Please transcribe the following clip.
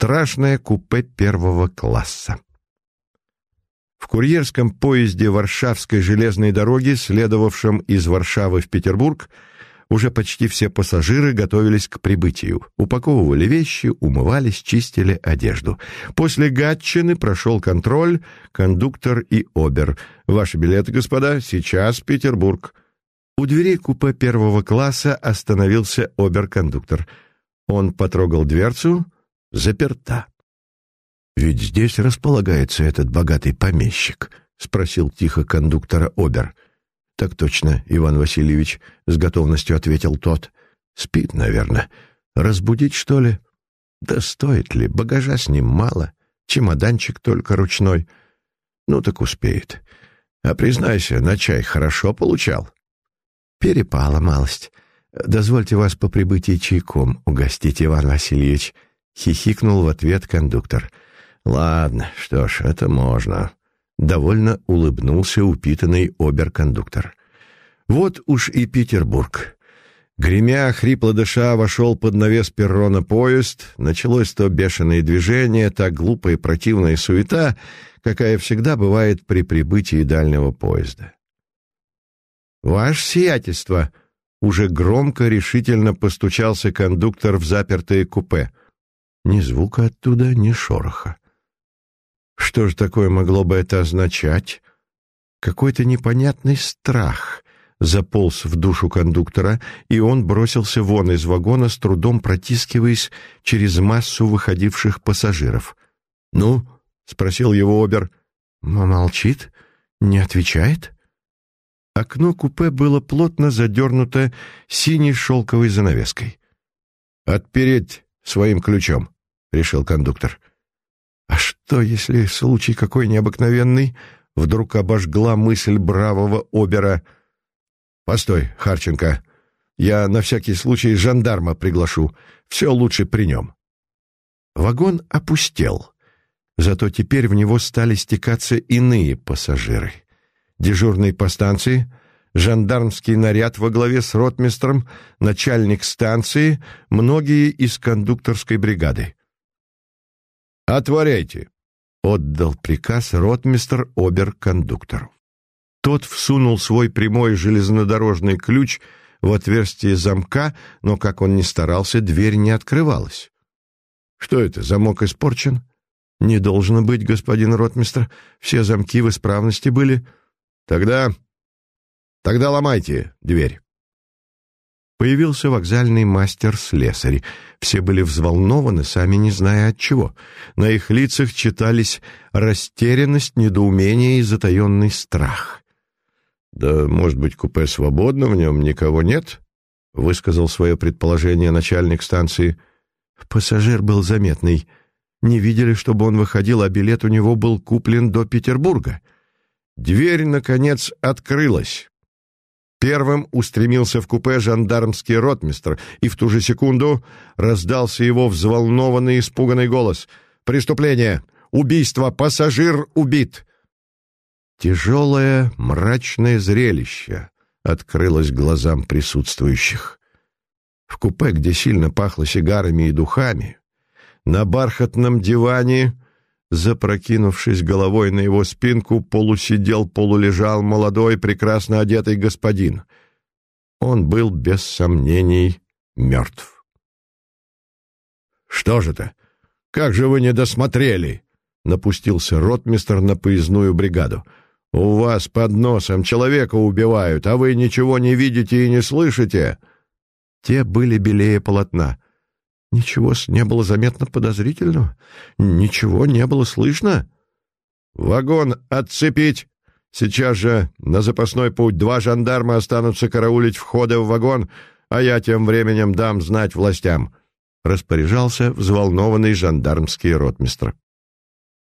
Страшное купе первого класса. В курьерском поезде Варшавской железной дороги, следовавшем из Варшавы в Петербург, уже почти все пассажиры готовились к прибытию. Упаковывали вещи, умывались, чистили одежду. После Гатчины прошел контроль, кондуктор и обер. «Ваши билеты, господа, сейчас Петербург». У дверей купе первого класса остановился обер-кондуктор. Он потрогал дверцу, заперта. «Ведь здесь располагается этот богатый помещик», — спросил тихо кондуктора Обер. «Так точно, Иван Васильевич», — с готовностью ответил тот. «Спит, наверное. Разбудить, что ли?» «Да стоит ли? Багажа с ним мало. Чемоданчик только ручной. Ну так успеет. А признайся, на чай хорошо получал?» «Перепала малость. Дозвольте вас по прибытии чайком угостить, Иван Васильевич», — хихикнул в ответ кондуктор. «Ладно, что ж, это можно». Довольно улыбнулся упитанный оберкондуктор. «Вот уж и Петербург». Гремя, хрипло дыша, вошел под навес перрона поезд. Началось то бешеное движение, та глупая и противная суета, какая всегда бывает при прибытии дальнего поезда. «Ваше сиятельство!» — уже громко, решительно постучался кондуктор в запертое купе. Ни звука оттуда, ни шороха. Что же такое могло бы это означать? Какой-то непонятный страх заполз в душу кондуктора, и он бросился вон из вагона, с трудом протискиваясь через массу выходивших пассажиров. «Ну?» — спросил его Обер. «Молчит? Не отвечает?» Окно купе было плотно задернуто синей шелковой занавеской. «Отпереть своим ключом», — решил кондуктор. «А что, если случай какой необыкновенный?» — вдруг обожгла мысль бравого обера. «Постой, Харченко, я на всякий случай жандарма приглашу. Все лучше при нем». Вагон опустел, зато теперь в него стали стекаться иные пассажиры. Дежурный по станции — жандармский наряд во главе с ротмистром, начальник станции, многие из кондукторской бригады. «Отворяйте!» — отдал приказ ротмистр обер-кондуктору. Тот всунул свой прямой железнодорожный ключ в отверстие замка, но, как он ни старался, дверь не открывалась. «Что это, замок испорчен?» «Не должно быть, господин ротмистр. Все замки в исправности были». «Тогда Тогда ломайте дверь. Появился вокзальный мастер-слесарь. Все были взволнованы, сами не зная от чего. На их лицах читались растерянность, недоумение и затаенный страх. «Да, может быть, купе свободно, в нем никого нет?» — высказал свое предположение начальник станции. Пассажир был заметный. Не видели, чтобы он выходил, а билет у него был куплен до Петербурга. Дверь, наконец, открылась. Первым устремился в купе жандармский ротмистр, и в ту же секунду раздался его взволнованный испуганный голос. «Преступление! Убийство! Пассажир убит!» Тяжелое, мрачное зрелище открылось глазам присутствующих. В купе, где сильно пахло сигарами и духами, на бархатном диване Запрокинувшись головой на его спинку, полусидел, полулежал молодой, прекрасно одетый господин. Он был, без сомнений, мертв. «Что же это? Как же вы не досмотрели?» — напустился ротмистр на поездную бригаду. «У вас под носом человека убивают, а вы ничего не видите и не слышите?» Те были белее полотна. Ничего не было заметно подозрительного? Ничего не было слышно? «Вагон отцепить! Сейчас же на запасной путь два жандарма останутся караулить входы в вагон, а я тем временем дам знать властям», — распоряжался взволнованный жандармский ротмистр.